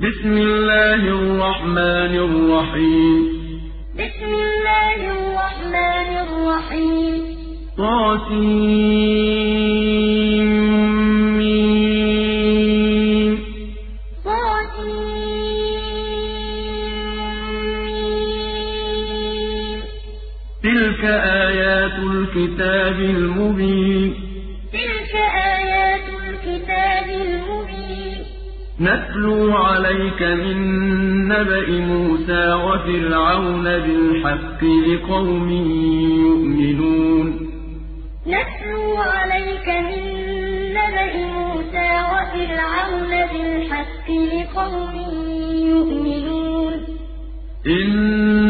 بسم الله الرحمن الرحيم. بسم الله الرحمن الرحيم. طاسيم طاسيم تلك آيات الكتاب المبين. نتلو عليك من نبأ موسى وفرعون بالحق لقوم يؤمنون. نتلو عليك من نبأ موسى وفرعون بالحق لقوم يؤمنون.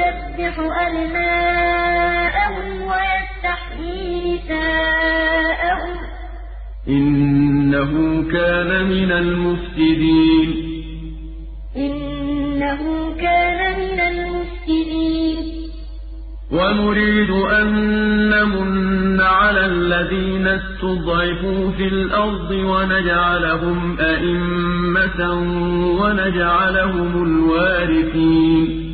يذبح أبناءهم ويستحيي نساءهم إنه كان من المفسدين إنه كان من المفسدين ونريد أن نمن على الذين استضعفوا في الأرض ونجعلهم أئمة ونجعلهم الوارثين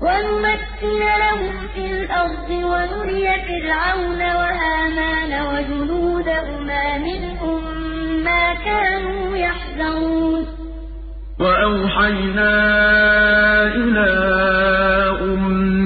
ونمكن لهم في الأرض ونري فرعون وهامان وجنودهما منهم ما كانوا يحذرون وأوحينا إلى أم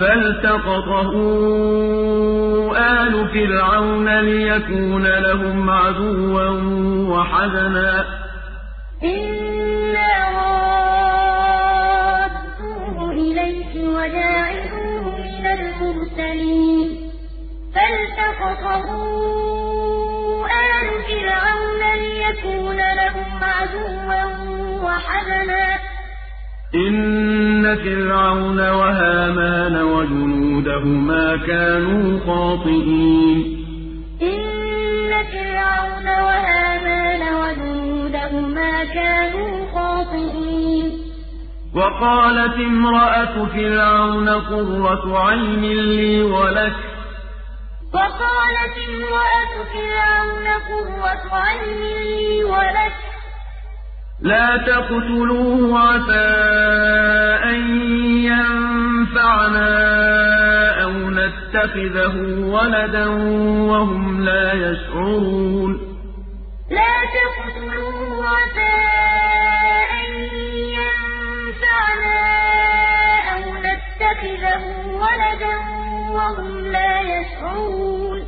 فالتقطه آل فرعون ليكون لهم عدوا وحزنا إنا رادوه إليك وجاعلوه من المرسلين فالتقطه آل فرعون ليكون لهم عدوا وحزنا إن فرعون وهامان وجنودهما كانوا خاطئين إن فرعون وهامان وجنودهما كانوا خاطئين وقالت امرأة فرعون قرة عين لي ولك وقالت امرأة فرعون قرة عين لي ولك لا تقتلوه عسى أن ينفعنا أو نتخذه ولدا وهم لا يشعرون. لا تقتلوه عسى أن ينفعنا أو نتخذه ولدا وهم لا يشعرون.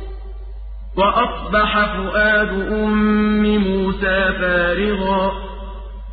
وأصبح فؤاد أم موسى فارغا.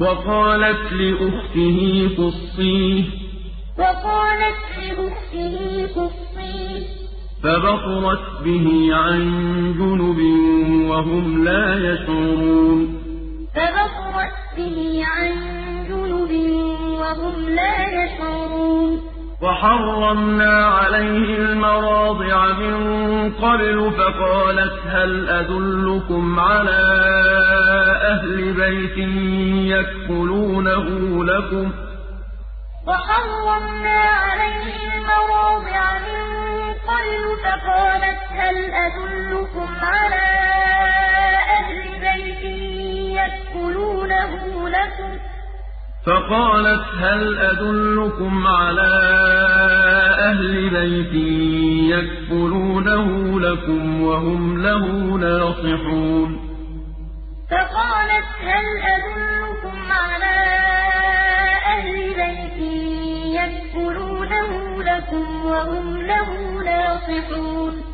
وقالت لأخته قصيه. وقالت لأخته قصيه. فبصرت به عن جنب وهم لا يشعرون. فبصرت به عن جنب وهم لا يشعرون. وحرمنا عليه المراضع من قبل فقالت هل أدلكم على أهل بيت يكفلونه لكم؟ وحرمنا عليه المراضع من قبل فقالت هل أدلكم على أهل بيت يكفلونه لكم؟ فقالت هل أدلكم على أهل بيت يكفلونه لكم وهم له ناصحون؟ فقالت هل أدلكم على أهل بيت يكفلونه لكم وهم له ناصحون؟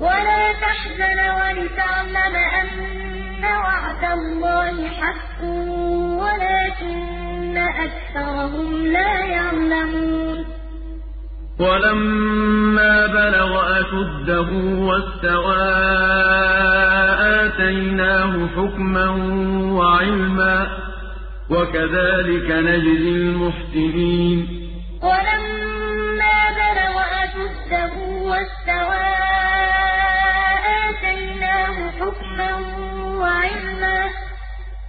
ولا تحزن ولتعلم أن وعد الله حق ولكن أكثرهم لا يعلمون. ولما بلغ أشده واستوى آتيناه حكما وعلما وكذلك نجزي المحسنين. ولما بلغ أشده واستوى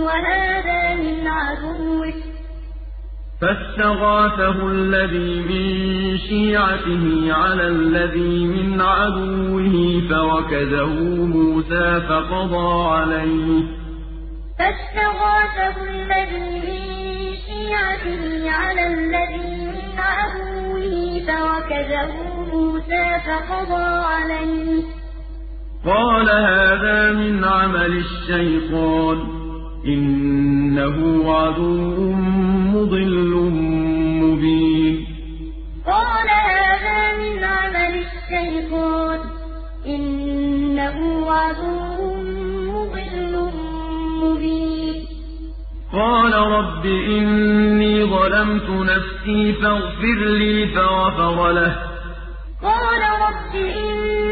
وهذا من عدوه. فاستغاثه الذي من شيعته على الذي من عدوه فوكزه موسى فقضى عليه. قال هذا من عمل الشيطان إنه عدو مضل مبين. قال هذا من عمل الشيطان إنه عدو مضل مبين. قال رب إني ظلمت نفسي فاغفر لي فغفر له. قال رب إني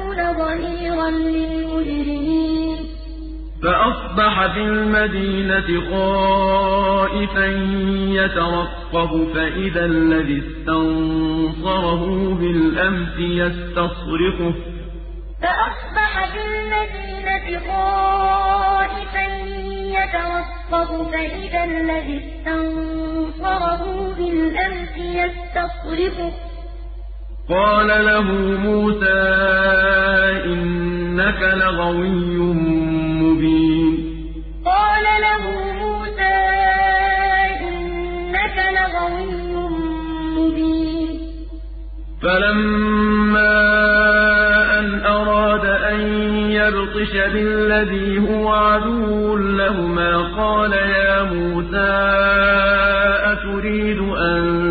ظهيرا للمجرمين. فأصبح في المدينة خائفا يترقب فإذا الذي استنصره بالأمس يستصرخه. فأصبح في المدينة خائفا يترقب فإذا الذي استنصره بالأمس يستصرخه. قال له موسى إنك لغوي مبين. قال له موسى إنك لغوي مبين. فلما أن أراد أن يبطش بالذي هو عدو لهما قال يا موسى أتريد أن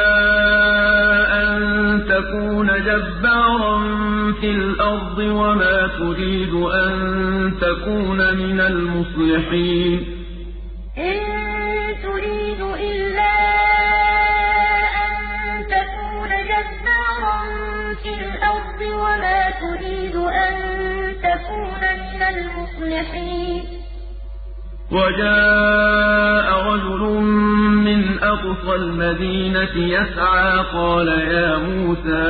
تكون جبارا في الأرض وما تريد أن تكون من المصلحين إن تريد إلا أن تكون جبارا في الأرض وما تريد أن تكون من المصلحين وجاء رجل من أقصى المدينة يسعى. قال يا موسى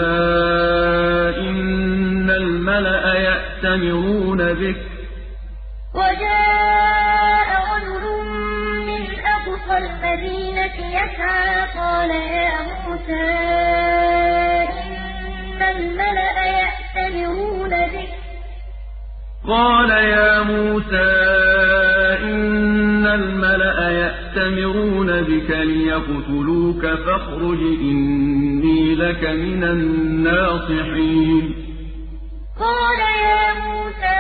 إن الملأ يأتمرون بك. وجاء رجل من أقصى المدينة يسعى. قال يا موسى إن الملأ يأتمرون بك. قال يا موسى إن الملأ يأتمرون بك ليقتلوك فاخرج إني لك من الناصحين. قال يا موسى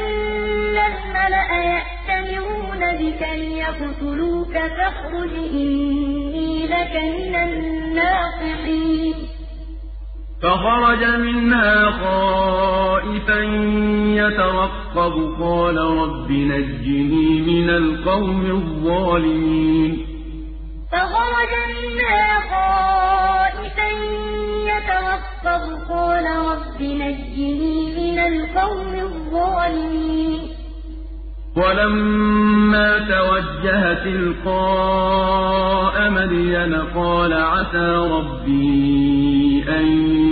إن الملأ يأتمرون بك ليقتلوك فاخرج إني لك من الناصحين. فخرج منها خائفا يترقب. قال رب نجني من القوم الظالمين. فخرج منها خائفا يترقب. قال رب نجني من القوم الظالمين. ولما توجه تلقاء مدين قال عسى ربي أن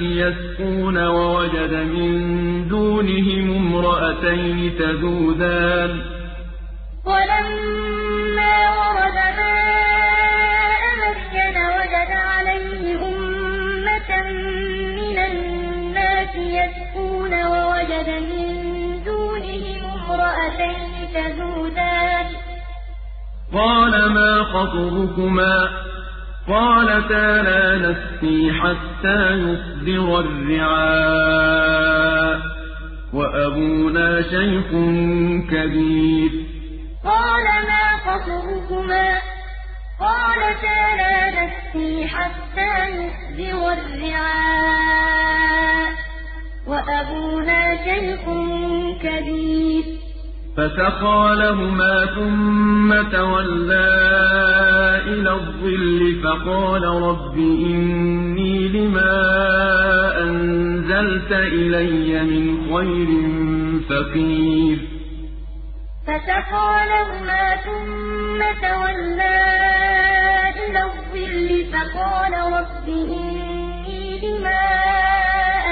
يسقون ووجد من دونهم امرأتين تذودان. ولما ورد ماء مدين وجد عليه أمة من الناس يسقون ووجد من دونهم امرأتين تذودان. قال ما خطبكما؟ قالتا لا نسقي حتى يصدر الرعاء وأبونا شيخ كبير. قال ما خطبكما قالتا لا نسقي حتى يصدر الرعاء وأبونا شيخ كبير. فسقى لهما ثم تولى إلى الظل فقال رب إني لما أنزلت إلي من خير فقير. فسقى لهما ثم تولى إلى الظل فقال رب إني لما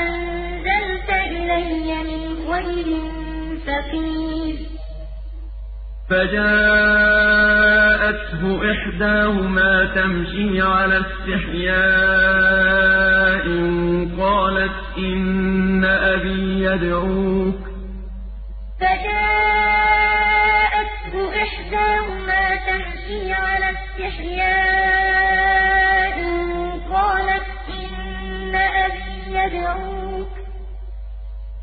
أنزلت إلي من خير فقير. فجاءته إحداهما تمشي على استحياء قالت إن أبي يدعوك. فجاءته إحداهما تمشي على استحياء قالت إن أبي يدعوك.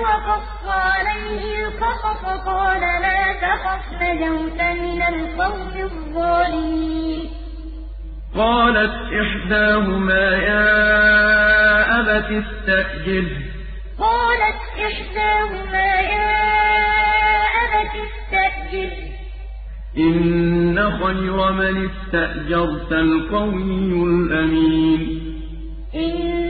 وقص عليه القصص قال لا تخف نجوت من القوم الظالمين. قالت إحداهما يا أبت استأجره قالت إحداهما يا أبت استأجره إن خير من استأجرت القوي الأمين. إن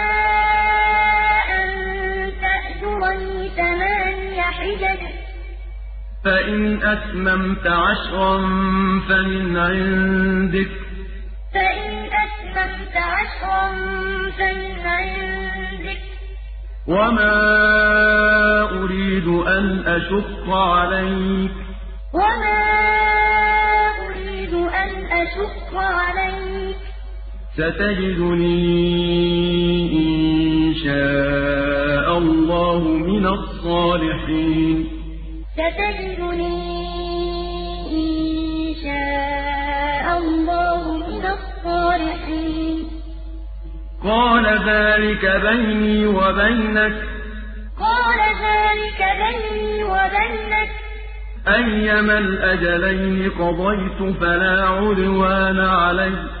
حجج. فإن أتممت عشرا فمن عندك. فإن أتممت عشرا فمن عندك. وما أريد أن أشق عليك. وما أريد أن أشق عليك. ستجدني إن شاء الله من الصالحين. ستجدني إن شاء الله من الصالحين. قال ذلك بيني وبينك. قال ذلك بيني وبينك. أيما الأجلين قضيت فلا عدوان علي.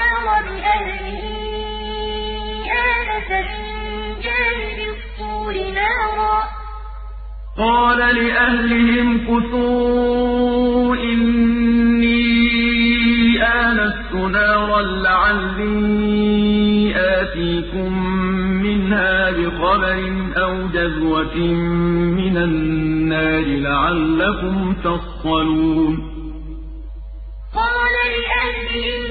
بأهله آنس من جانب الطور نارا قال لأهلهم كثوا إني آنست نارا لعلي آتيكم منها بخبر أو جذوة من النار لعلكم تصطلون قال لأهلهم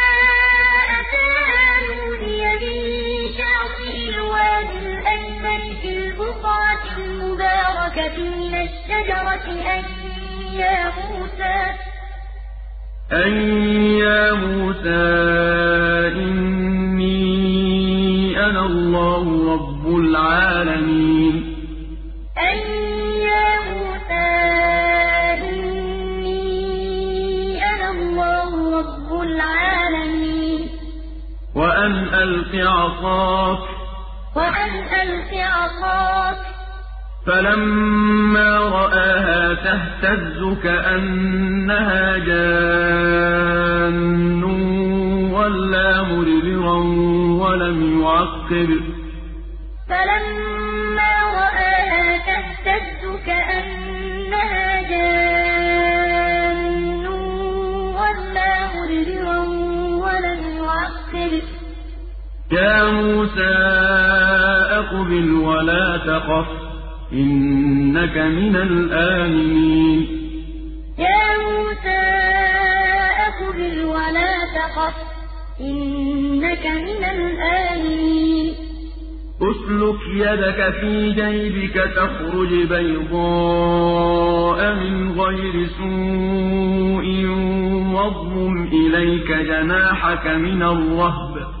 من الشجرة أن يا موسى أن يا موسى إني أنا الله رب العالمين أن يا موسى إني أنا الله رب العالمين وأن ألق عصاك وأن ألق عصاك فلما رآها تهتز كأنها جان ولا مدبرا ولم يعقب. فلما رآها تهتز كأنها جان ولا مدبرا ولم يعقب. يا موسى أقبل ولا تخف. إنك من الآمنين. يا موسى أقبل ولا تخف. إنك من الآمنين. أسلك يدك في جيبك تخرج بيضاء من غير سوء واضمم إليك جناحك من الرهب.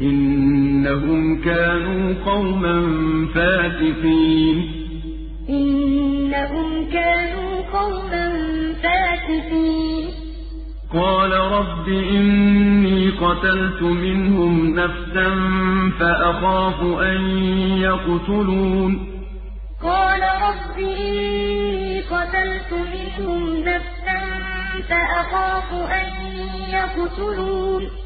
إنهم كانوا قوما فاسقين. إنهم كانوا قوما فاسقين. قال رب إني قتلت منهم نفسا فأخاف أن يقتلون. قال رب إني قتلت منهم نفسا فأخاف أن يقتلون.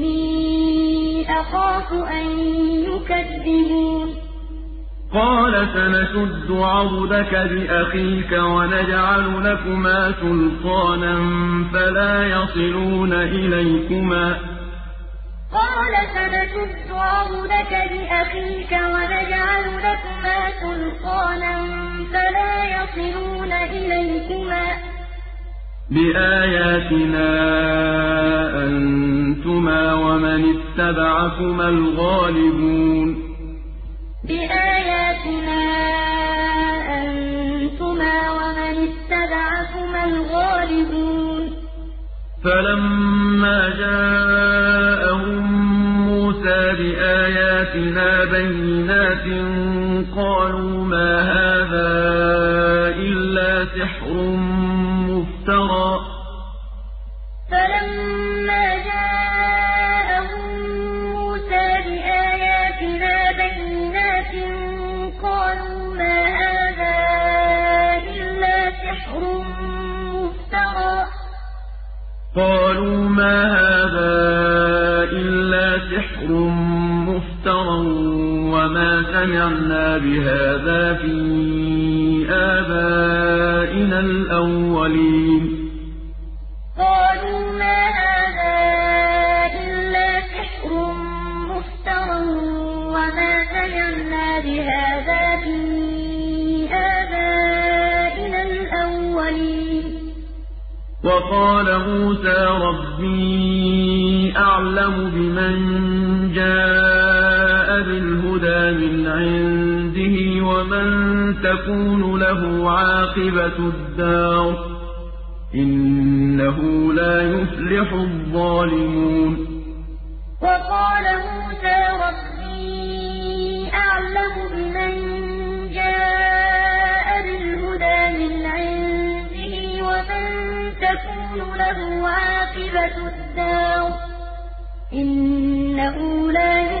أخاف أن يكذبون. قال سنشد عضدك بأخيك ونجعل لكما سلطانا فلا يصلون إليكما. قال سنشد عضدك بأخيك ونجعل لكما سلطانا فلا يصلون إليكما. بآياتنا أنتما ومن اتبعكما الغالبون. بآياتنا أنتما ومن اتبعكما الغالبون. فلما جاءهم موسى بآياتنا بينات قالوا ما سمعنا بهذا في آبائنا الأولين قالوا ما هذا إلا سحر مفترى وما سمعنا بهذا في آبائنا الأولين وقال موسى ربي أعلم بمن عنده ومن تكون له عاقبة الدار إنه لا يفلح الظالمون. وقال موسى ربي أعلم بمن جاء بالهدى من عنده ومن تكون له عاقبة الدار إنه لا يفلح الظالمون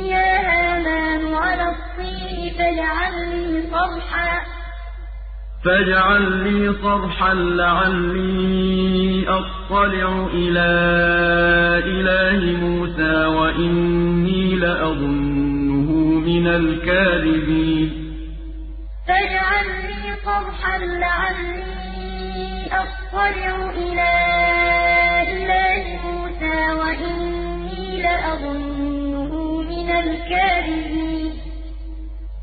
فاجعل لي صرحا لعلي أطلع إلى إله موسى وإني لأظنه من الكاذبين. فاجعل لي صرحا لعلي أطلع إلى إله موسى وإني لأظنه من الكاذبين.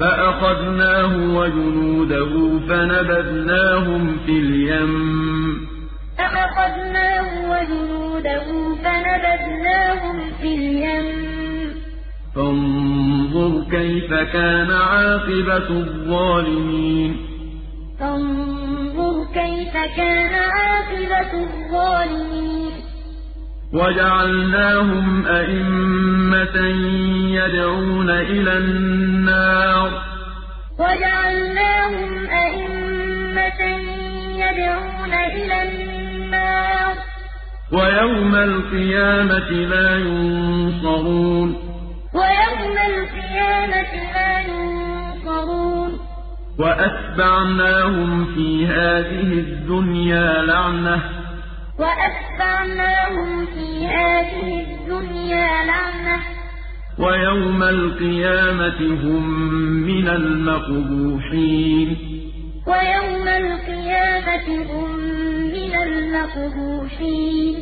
فَأَخَذْنَاهُ وَجُنُودَهُ فَنَبَذْنَاهُمْ فِي الْيَمِّ. فَأَخَذْنَاهُ وَجُنُودَهُ فَنَبَذْنَاهُمْ فِي الْيَمِّ. فانظُرْ كَيْفَ كَانَ عَاقِبَةُ الظَّالِمِينَ. فانظُرْ كَيْفَ كَانَ عَاقِبَةُ الظَّالِمِينَ. وَجَعَلْنَاهُمْ أَئِمَّةً يَدْعُونَ إِلَى النَّارِ. وَجَعَلْنَاهُمْ أَئِمَّةً يَدْعُونَ إِلَى النَّارِ. وَيَوْمَ الْقِيَامَةِ لَا يُنصَرُونَ. وَيَوْمَ الْقِيَامَةِ لَا يُنصَرُونَ. وَأَتْبَعْنَاهُمْ فِي هَٰذِهِ الدُّنْيَا لَعْنَةً. وَأَتْبَعْنَاهُمْ فِي هَٰذِهِ الدُّنْيَا لَعْنَةً ۖ. وَيَوْمَ الْقِيَامَةِ هُم مِّنَ الْمَقْبُوحِينَ. وَيَوْمَ الْقِيَامَةِ هُم مِّنَ الْمَقْبُوحِينَ.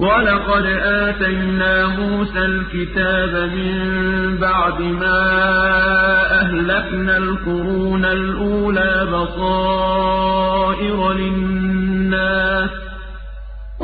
وَلَقَدْ آتَيْنَا مُوسَى الْكِتَابَ مِن بَعْدِ مَا أَهْلَكْنَا الْقُرُونَ الْأُولَىٰ بَصَائِرَ لِلنَّاسِ.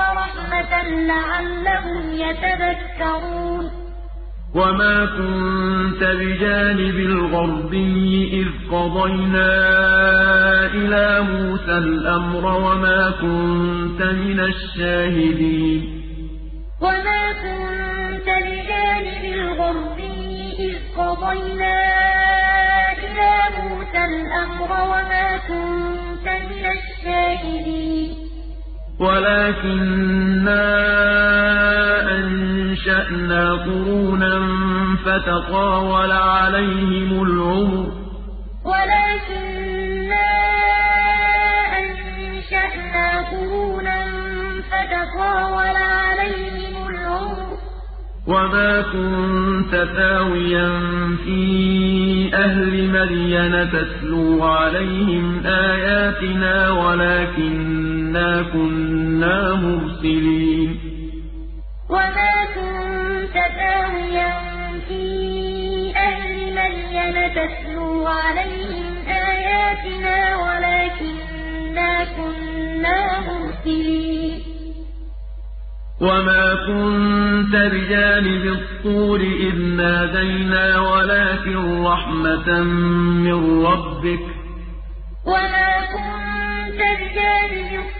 وَرَحْمَةً لَّعَلَّهُمْ يَتَذَكَّرُونَ. وَمَا كُنتَ بِجَانِبِ الْغَرْبِيِّ إِذْ قَضَيْنَا إِلَىٰ مُوسَى الْأَمْرَ وَمَا كُنتَ مِنَ الشَّاهِدِينَ. وَمَا كُنتَ بِجَانِبِ الْغَرْبِيِّ إِذْ قَضَيْنَا إِلَىٰ مُوسَى الْأَمْرَ وَمَا كُنتَ مِنَ الشَّاهِدِينَ. وَلَٰكِنَّا أَنشَأْنَا قُرُونًا فَتَطَاوَلَ عَلَيْهِمُ الْعُمُرُ ۚ. وَلَٰكِنَّا أَنشَأْنَا قُرُونًا فَتَطَاوَلَ عَلَيْهِمُ الْعُمُرُ ۚ. وَمَا كُنتَ ثَاوِيًا فِي أَهْلِ مَدْيَنَ تَتْلُو عَلَيْهِمْ آيَاتِنَا وَلَٰكِنَّا كُنَّا مُرْسِلِينَ وَمَا كُنتَ ثَاوِيًا فِي أَهْلِ مَدْيَنَ تَتْلُو عَلَيْهِمْ آيَاتِنَا وَلَٰكِنَّا كُنَّا مُرْسِلِينَ وَمَا كُنتَ بِجَانِبِ الطُّورِ إِذْ نَادَيْنَا وَلَٰكِن رَّحْمَةً مِّن رَّبِّكَ وَمَا كُنتَ بِجَانِبِ الطُّورِ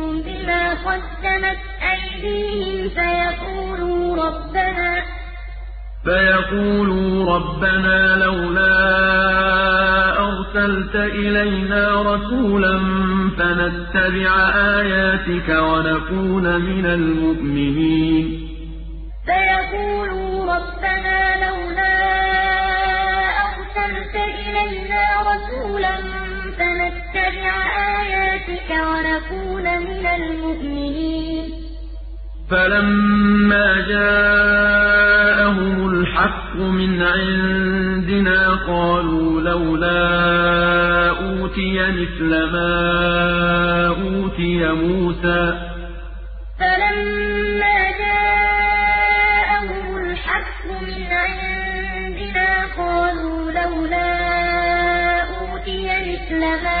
قَدَّمَتْ أَيْدِيهِمْ فَيَقُولُوا رَبَّنَا فَيَقُولُوا رَبَّنَا لَوْلَا أَرْسَلْتَ إِلَيْنَا رَسُولًا فَنَتَّبِعَ آيَاتِكَ وَنَكُونَ مِنَ الْمُؤْمِنِينَ. فَيَقُولُوا رَبَّنَا لَوْلَا أَرْسَلْتَ إِلَيْنَا رَسُولًا فَنَتَّبِعَ ونكون من المؤمنين. فلما جاءهم الحق من عندنا قالوا لولا أوتي مثل ما أوتي موسى. فلما جاءهم الحق من عندنا قالوا لولا أوتي مثل ما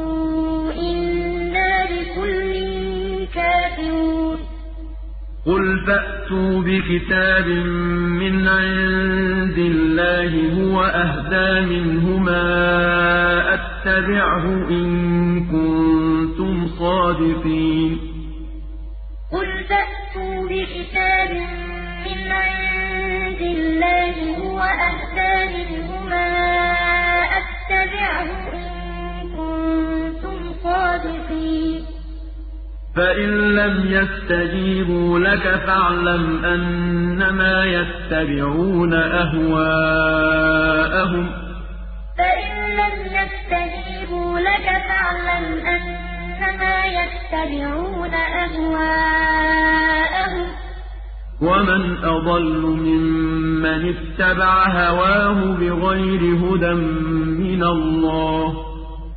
قل فأتوا بكتاب من عند الله هو أهدى منهما أتبعه إن كنتم صادقين قل فأتوا بكتاب من عند الله هو أهدى منهما أتبعه إن كنتم صادقين فإن لم يستجيبوا لك فاعلم أنما يتبعون أهواءهم فإن لم يستجيبوا لك فاعلم أنما يتبعون أهواءهم ومن أضل ممن اتبع هواه بغير هدى من الله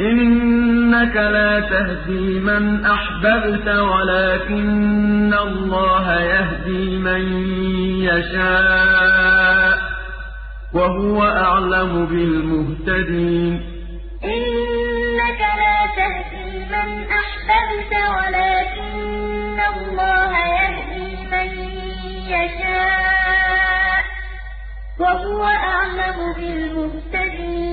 إنك لا تهدي من أحببت ولكن الله يهدي من يشاء وهو أعلم بالمهتدين. إنك لا تهدي من أحببت ولكن الله يهدي من يشاء وهو أعلم بالمهتدين.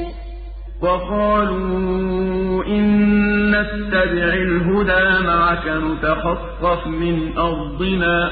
وقالوا إن نتبع الهدى معك نتخطف من أرضنا.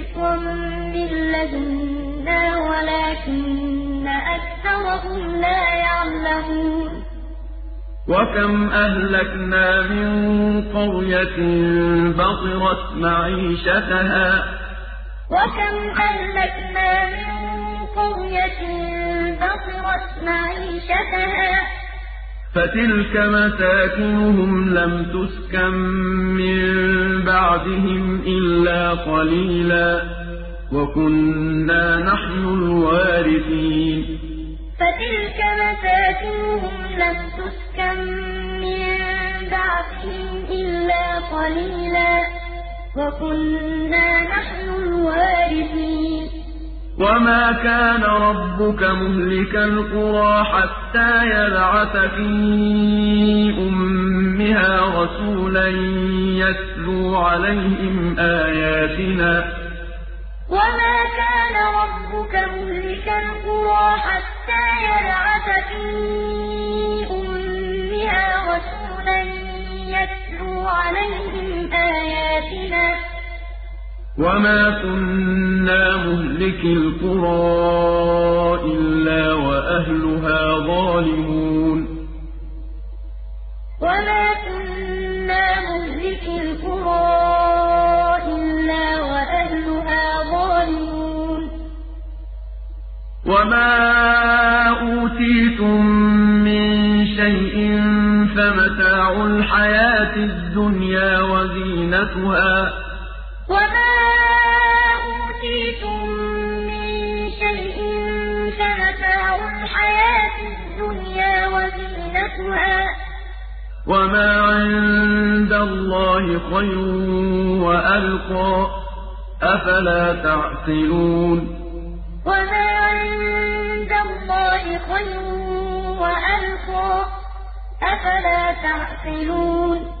مِّن لَّدُنَّا وَلَٰكِنَّ أَكْثَرَهُمْ لَا يَعْلَمُونَ. وَكَمْ أَهْلَكْنَا مِن قَرْيَةٍ بَطِرَتْ مَعِيشَتَهَا. وَكَمْ أَهْلَكْنَا مِن قَرْيَةٍ بَطِرَتْ مَعِيشَتَهَا. فَتِلْكَ مَسَاكِنُهُمْ لَمْ تُسْكَن مِّن بَعْدِهِمْ إِلَّا قَلِيلًا وَكُنَّا نَحْنُ الْوَارِثِينَ. فَتِلْكَ مَسَاكِنُهُمْ لَمْ تُسْكَن مِّن بَعْدِهِمْ إِلَّا قَلِيلًا وَكُنَّا نَحْنُ الْوَارِثِينَ. وَمَا كَانَ رَبُّكَ مُهْلِكَ الْقُرَىٰ حَتَّىٰ يَبْعَثَ فِي أُمِّهَا رَسُولًا يَتْلُو عَلَيْهِمْ آيَاتِنَا ۚ وَمَا كَانَ رَبُّكَ مُهْلِكَ الْقُرَىٰ حَتَّىٰ يَبْعَثَ فِي أُمِّهَا رَسُولًا يَتْلُو عَلَيْهِمْ آيَاتِنَا ۚ وَمَا كُنَّا مُهْلِكِي الْقُرَىٰ إِلَّا وَأَهْلُهَا ظَالِمُونَ وَمَا كُنَّا مُهْلِكِي الْقُرَىٰ إِلَّا وَأَهْلُهَا ظَالِمُونَ وَمَا أُوتِيتُم مِّن شَيْءٍ فَمَتَاعُ الْحَيَاةِ الدُّنْيَا وَزِينَتُهَا ۚ وَمَا أُوتِيتُم مِّن شَيْءٍ فَمَتَاعُ الْحَيَاةِ الدُّنْيَا وَزِينَتُهَا ۚ وَمَا عِندَ اللَّهِ خَيْرٌ وَأَبْقَىٰ ۚ أَفَلَا تَعْقِلُونَ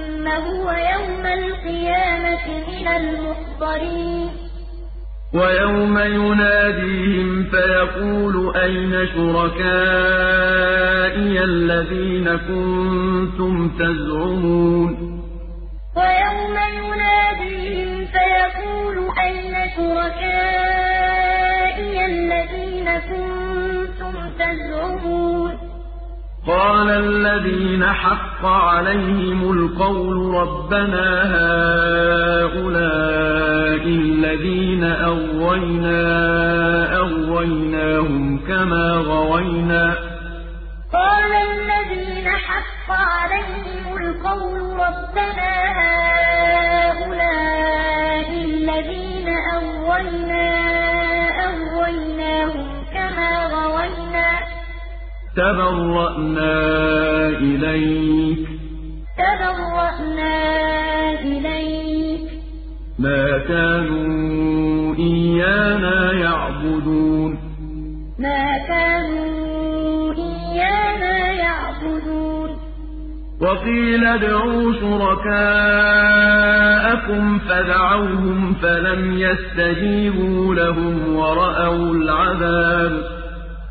هُوَ يَوْمَ الْقِيَامَةِ مِنَ الْمُحْضَرِينَ. وَيَوْمَ يُنَادِيهِمْ فَيَقُولُ أَيْنَ شُرَكَائِيَ الَّذِينَ كُنتُمْ تَزْعُمُونَ؟ وَيَوْمَ يُنَادِيهِمْ فَيَقُولُ أَيْنَ شُرَكَائِيَ الَّذِينَ كُنتُمْ تَزْعُمُونَ؟ قَالَ الَّذِينَ حَقَّ عَلَيْهِمُ الْقَوْلُ رَبَّنَا هَٰؤُلَاءِ الَّذِينَ أَغْوَيْنَا أَغْوَيْنَاهُمْ كَمَا غَوَيْنَا ۖ. قَالَ الَّذِينَ حَقَّ عَلَيْهِمُ الْقَوْلُ رَبَّنَا هَٰؤُلَاءِ الَّذِينَ أَغْوَيْنَا تَبَرَّأْنَا إِلَيْكَ ۖ. مَا كَانُوا إِيَّانَا يَعْبُدُونَ. مَا كَانُوا إِيَّانَا يَعْبُدُونَ. وَقِيلَ ادْعُوا شُرَكَاءَكُمْ فَدَعَوْهُمْ فَلَمْ يَسْتَجِيبُوا لَهُمْ وَرَأَوُا الْعَذَابَ.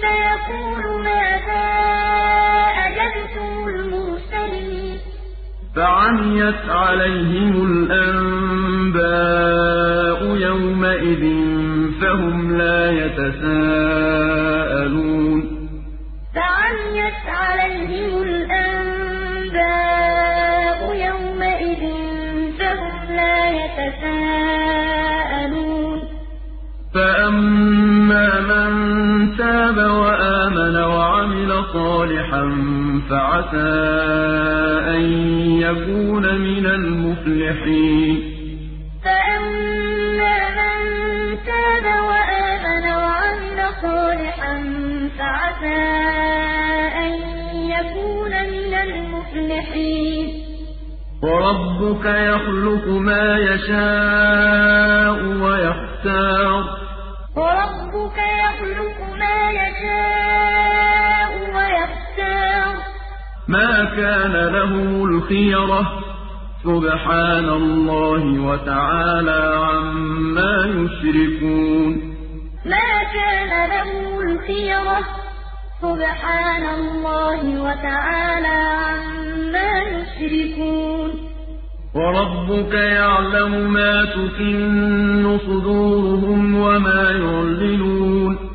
فيقول ماذا أجبتم المرسلين؟ فعميت عليهم الأنباء يومئذ فهم لا يتساءلون. فعميت عليهم الأنباء من تاب وآمن وعمل صالحا فعسى أن يكون من المفلحين فأما من تاب وآمن وعمل صالحا فعسى أن يكون من المفلحين وربك يخلق ما يشاء ويختار كان لهم الخيرة. سبحان الله وتعالى عما يشركون. ما كان لهم الخيرة. سبحان الله وتعالى عما يشركون. وربك يعلم ما تكن صدورهم وما يعلنون.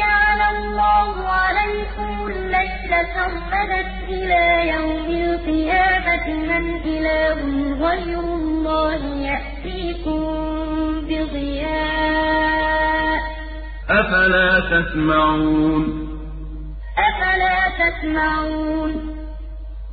جعل الله عليكم الليل سرمدا إلى يوم القيامة من إله غير الله يأتيكم بضياء. أفلا تسمعون؟ أفلا تسمعون؟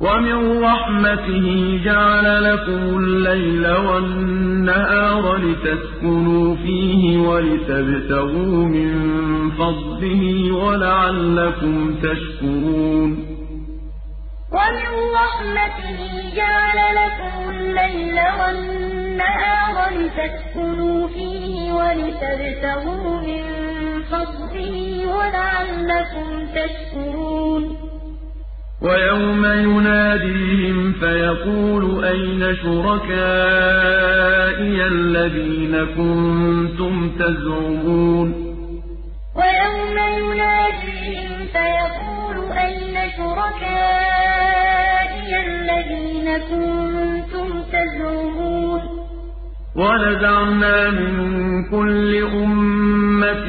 ومن رحمته جعل لكم الليل والنهار لتسكنوا فيه ولتبتغوا من فضله ولعلكم تشكرون ومن رحمته جعل لكم الليل والنهار لتسكنوا فيه ولتبتغوا من فضله ولعلكم تشكرون ويوم يناديهم فيقول أين شركائي الذين كنتم تزعمون؟ ويوم يناديهم فيقول أين شركائي الذين كنتم تزعمون؟ ونزعنا من كل أمة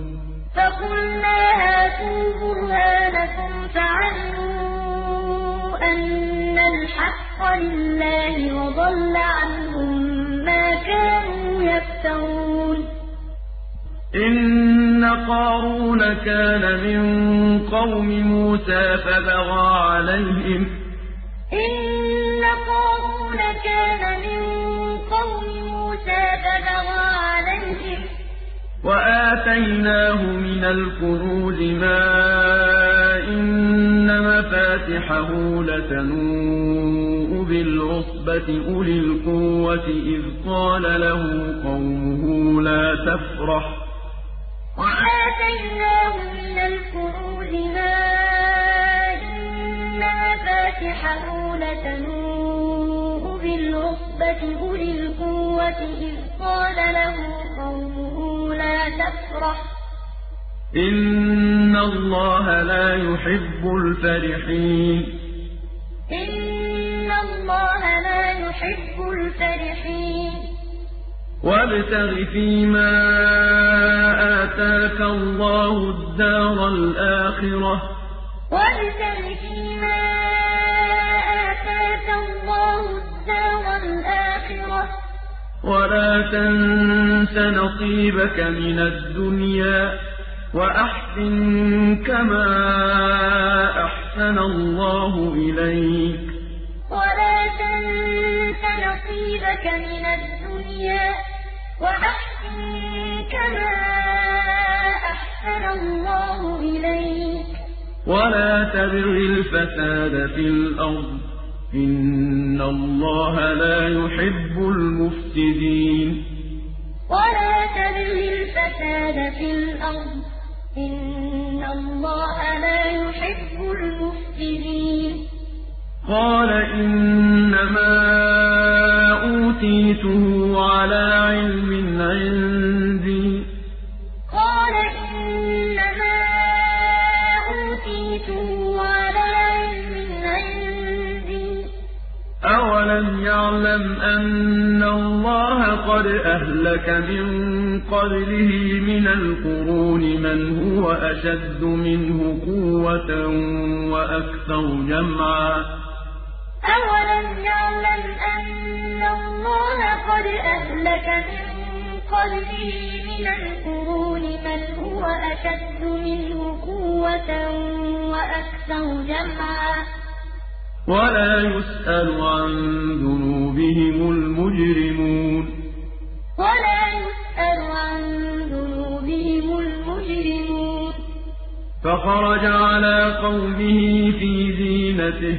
هاتوا برهانكم فعلموا أن الحق لله وضل عنهم ما كانوا يفترون. إن قارون كان من قوم موسى فبغى عليهم وآتيناه من الكنوز ما إن مفاتحه لتنوء بالعصبة أولي القوة إذ قال له قومه لا تفرح وآتيناه من الكنوز ما إن مفاتحه لتنوء بالعصبة أولي القوة إذ قال له قومه لا تفرح. إن الله لا يحب الفرحين. إن الله لا يحب الفرحين. وابتغ فيما آتاك الله الدار الآخرة. وابتغ ولا تنس نصيبك من الدنيا وأحسن كما أحسن الله إليك. ولا تنس نصيبك من الدنيا وأحسن كما أحسن الله إليك. ولا تبغ الفساد في الأرض إن الله لا يحب المفسدين ولا تبغ الفساد في الأرض إن الله لا يحب المفسدين قال إنما أوتيته على علم عندي يعلم أن الله قد أهلك من قبله من القرون من هو أشد منه قوة وأكثر جمعا أولم يعلم أن الله قد أهلك من قبله من القرون من هو أشد منه قوة وأكثر جمعا ولا يسأل عن ذنوبهم المجرمون. ولا يسأل عن ذنوبهم المجرمون. فخرج على قومه في زينته.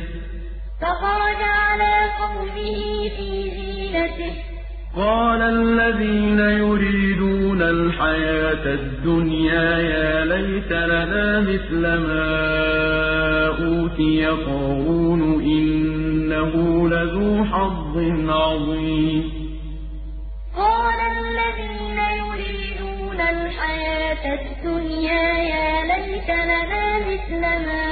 فخرج على قومه في زينته. قال الذين يريدون الحياة الدنيا يا ليت لنا مثل ما أوتي قارون إنه لذو حظ عظيم. قال الذين يريدون الحياة الدنيا يا ليت لنا مثل ما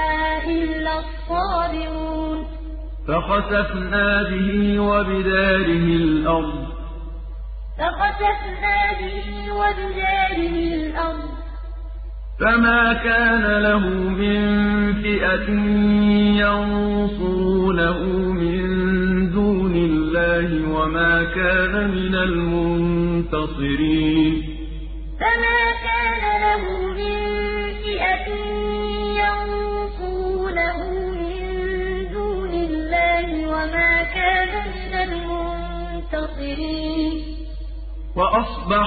إلا الصابرون. فخسفنا به وبداره الأرض. فخسفنا به وبداره الأرض. فما كان له من فئة ينصرونه من دون الله وما كان من المنتصرين. فما كان له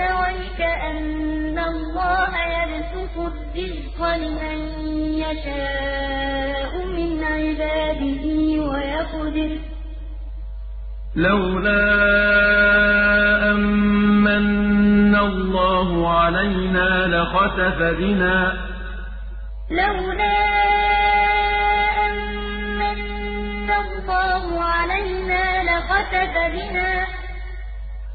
ويك أن الله يبسط الرزق لمن يشاء من عباده ويقدر. لولا أمن الله علينا لخسف بنا. لولا الله علينا لخسف بنا.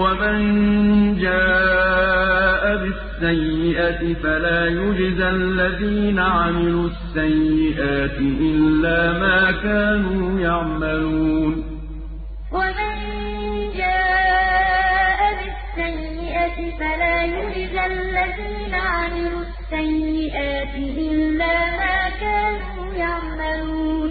ومن جاء بالسيئة فلا يجزى الذين عملوا السيئات إلا ما كانوا يعملون ومن جاء بالسيئة فلا يجزى الذين عملوا السيئات إلا ما كانوا يعملون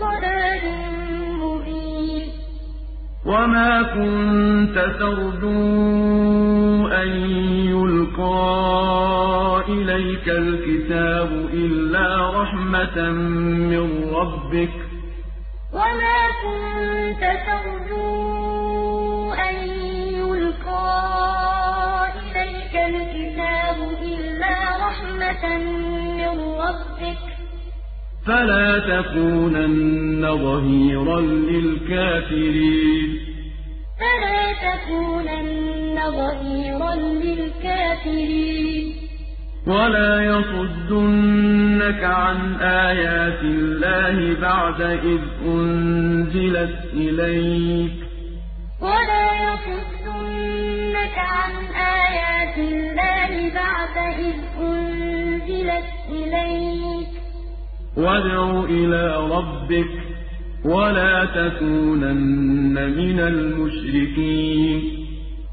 ضلال مبين. وما كنت ترجو أن يلقى إليك الكتاب إلا رحمة من ربك. وما كنت فلا تكونن ظهيرا للكافرين. فلا تكونن ظهيرا للكافرين. ولا يصدنك عن آيات الله بعد إذ أنزلت إليك. ولا يصدنك عن آيات الله بعد إذ أنزلت إليك. وادع إلى ربك ولا تكونن من المشركين.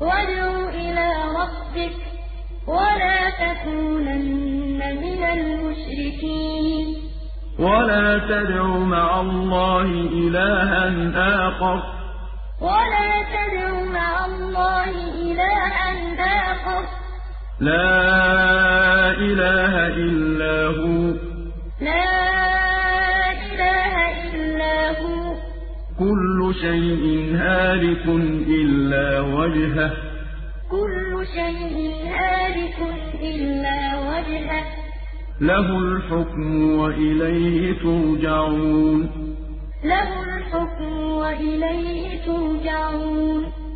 وادع إلى ربك ولا تكونن من المشركين. ولا تدع مع الله إلها آخر. ولا تدع مع الله إلها آخر. لا إله إلا هو. لا إله إلا هو. كل شيء هالك إلا وجهه. كل شيء هالك إلا وجهه. له الحكم وإليه ترجعون. له الحكم وإليه ترجعون.